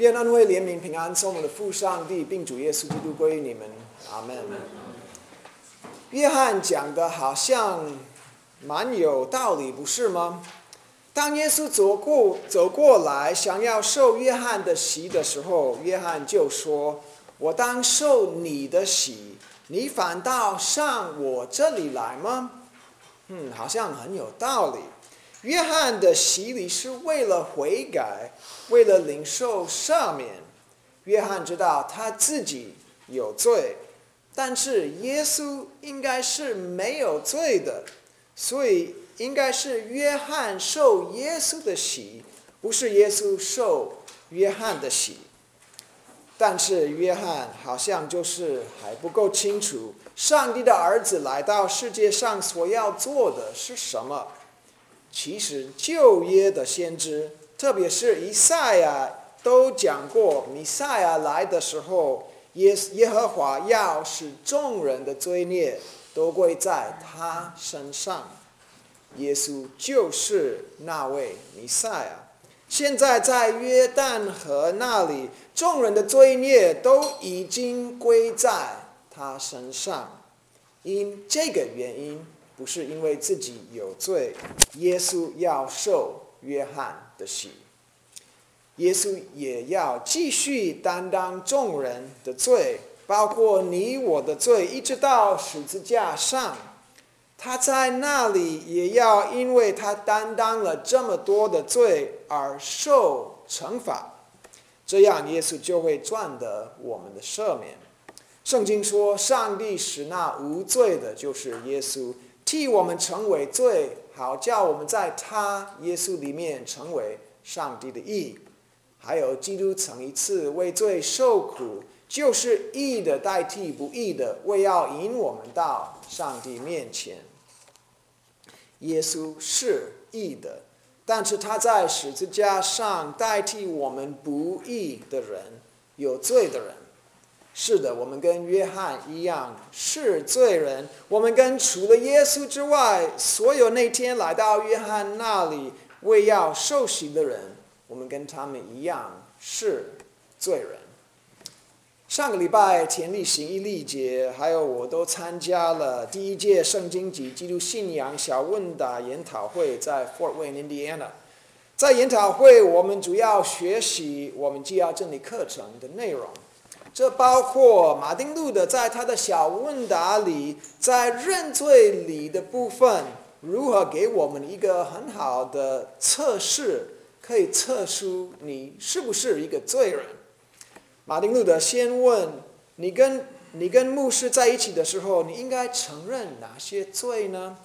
愿恩惠、怜悯、平安，从我们的父上帝，并主耶稣基督归于你们。阿门。约翰讲的好像蛮有道理，不是吗？当耶稣走过走过来，想要受约翰的洗的时候，约翰就说：“我当受你的洗，你反倒上我这里来吗？”嗯，好像很有道理。约翰的洗礼是为了悔改，为了领受赦免。约翰知道他自己有罪，但是耶稣应该是没有罪的，所以应该是约翰受耶稣的洗，不是耶稣受约翰的洗。但是约翰好像就是还不够清楚，上帝的儿子来到世界上所要做的是什么。其实旧约的先知，特别是以赛亚，都讲过，弥赛亚来的时候，耶耶和华要使众人的罪孽都归在他身上。耶稣就是那位弥赛亚。现在在约旦河那里，众人的罪孽都已经归在他身上，因这个原因。不是因为自己有罪，耶稣要受约翰的洗，耶稣也要继续担当众人的罪，包括你我的罪，一直到十字架上，他在那里也要因为他担当了这么多的罪而受惩罚，这样耶稣就会赚得我们的赦免。圣经说，上帝使那无罪的，就是耶稣。替我们成为罪，好叫我们在他耶稣里面成为上帝的义。还有基督曾一次为罪受苦，就是义的代替不义的，为要引我们到上帝面前。耶稣是义的，但是他在十字架上代替我们不义的人，有罪的人。是的，我们跟约翰一样是罪人。我们跟除了耶稣之外，所有那天来到约翰那里为要受洗的人，我们跟他们一样是罪人。上个礼拜田立行一历节，还有我都参加了第一届圣经及基督信仰小问答研讨会，在 Fort Wayne, Indiana。在研讨会，我们主要学习我们纪要真理课程的内容。这包括马丁路德在他的小问答里，在认罪里的部分，如何给我们一个很好的测试，可以测出你是不是一个罪人。马丁路德先问你跟你跟牧师在一起的时候，你应该承认哪些罪呢？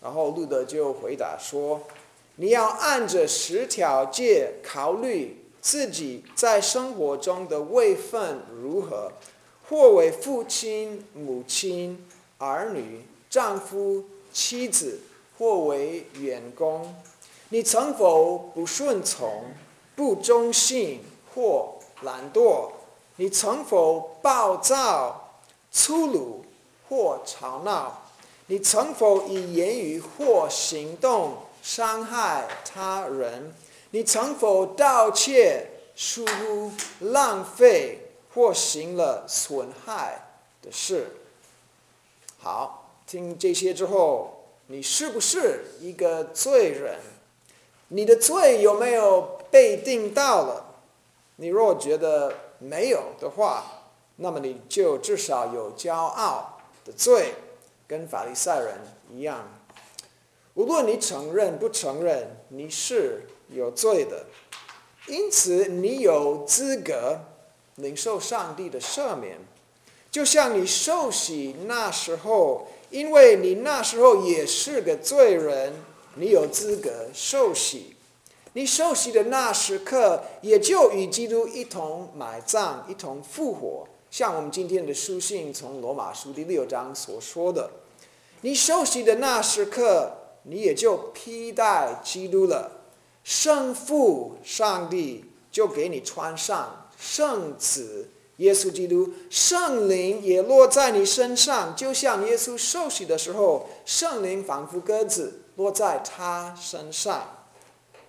然后路德就回答说，你要按着十条戒考虑。自己在生活中的位分如何？或为父亲、母亲、儿女、丈夫、妻子，或为员工，你曾否不顺从、不忠信或懒惰？你曾否暴躁、粗鲁或吵闹？你曾否以言语或行动伤害他人？你曾否盗窃、疏忽、浪费或行了损害的事？好，听这些之后，你是不是一个罪人？你的罪有没有被定到了？你若觉得没有的话，那么你就至少有骄傲的罪，跟法利赛人一样。无论你承认不承认，你是。有罪的，因此你有资格领受上帝的赦免，就像你受洗那时候，因为你那时候也是个罪人，你有资格受洗。你受洗的那时刻，也就与基督一同埋葬，一同复活。像我们今天的书信从罗马书第六章所说的，你受洗的那时刻，你也就披戴基督了。圣父上帝就给你穿上圣子耶稣基督，圣灵也落在你身上，就像耶稣受洗的时候，圣灵仿佛鸽子落在他身上。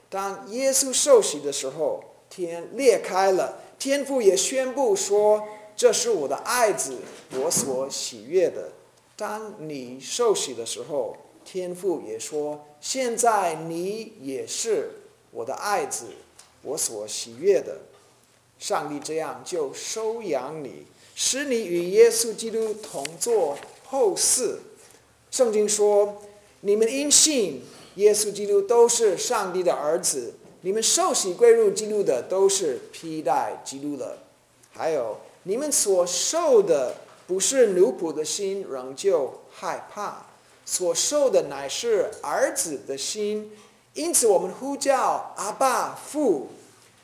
当耶稣受洗的时候，天裂开了，天父也宣布说：“这是我的爱子，我所喜悦的。”当你受洗的时候，天父也说：“现在你也是我的爱子，我所喜悦的。”上帝这样就收养你，使你与耶稣基督同作后嗣。圣经说：“你们因信耶稣基督都是上帝的儿子。你们受洗归入基督的，都是披戴基督的。还有，你们所受的。”不是奴仆的心仍旧害怕，所受的乃是儿子的心，因此我们呼叫阿爸父，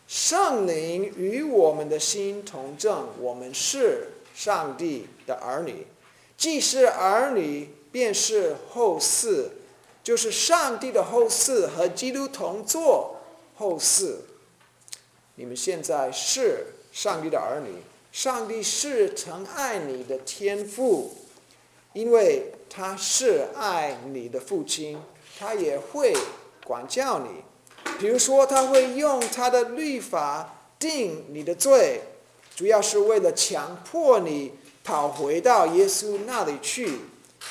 圣灵与我们的心同证，我们是上帝的儿女，既是儿女，便是后嗣，就是上帝的后嗣和基督同作后嗣。你们现在是上帝的儿女。上帝是疼爱你的天父，因为他是爱你的父亲，他也会管教你。比如说，他会用他的律法定你的罪，主要是为了强迫你跑回到耶稣那里去，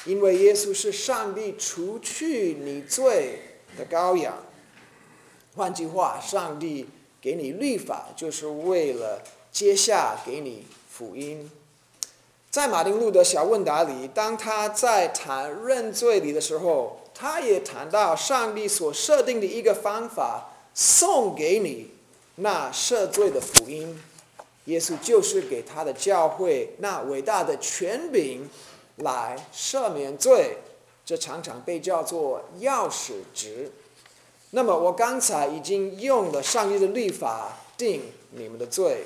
因为耶稣是上帝除去你罪的羔羊。换句话，上帝给你律法，就是为了。接下给你福音，在马丁路德小问答里，当他在谈认罪里的时候，他也谈到上帝所设定的一个方法，送给你那赦罪的福音。耶稣就是给他的教会那伟大的权柄来赦免罪，这常常被叫做钥匙值。那么我刚才已经用了上帝的律法定你们的罪。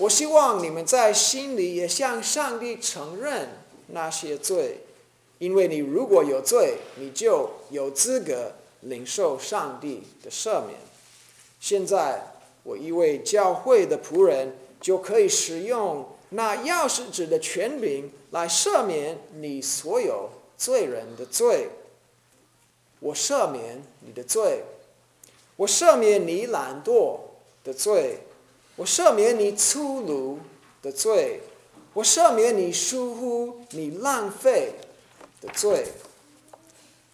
我希望你们在心里也向上帝承认那些罪，因为你如果有罪，你就有资格领受上帝的赦免。现在，我一位教会的仆人就可以使用那钥匙指的权柄来赦免你所有罪人的罪。我赦免你的罪，我赦免你懒惰的罪。我赦免你粗鲁的罪，我赦免你疏忽、你浪费的罪。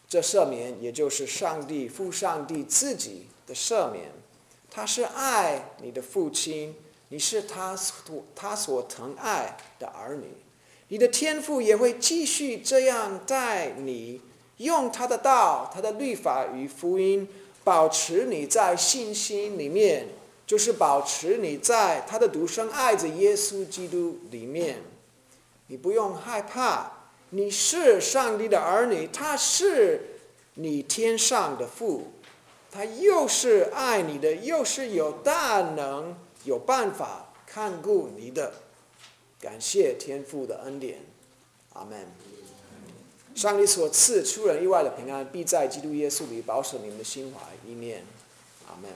这赦免也就是上帝父上帝自己的赦免，他是爱你的父亲，你是他所他所疼爱的儿女，你的天父也会继续这样待你，用他的道、他的律法与福音，保持你在信心里面。就是保持你在他的独生爱子耶稣基督里面，你不用害怕，你是上帝的儿女，他是你天上的父，他又是爱你的，又是有大能、有办法看顾你的。感谢天父的恩典，阿门。上帝所赐出人意外的平安，必在基督耶稣里保守你们的心怀意念，阿门。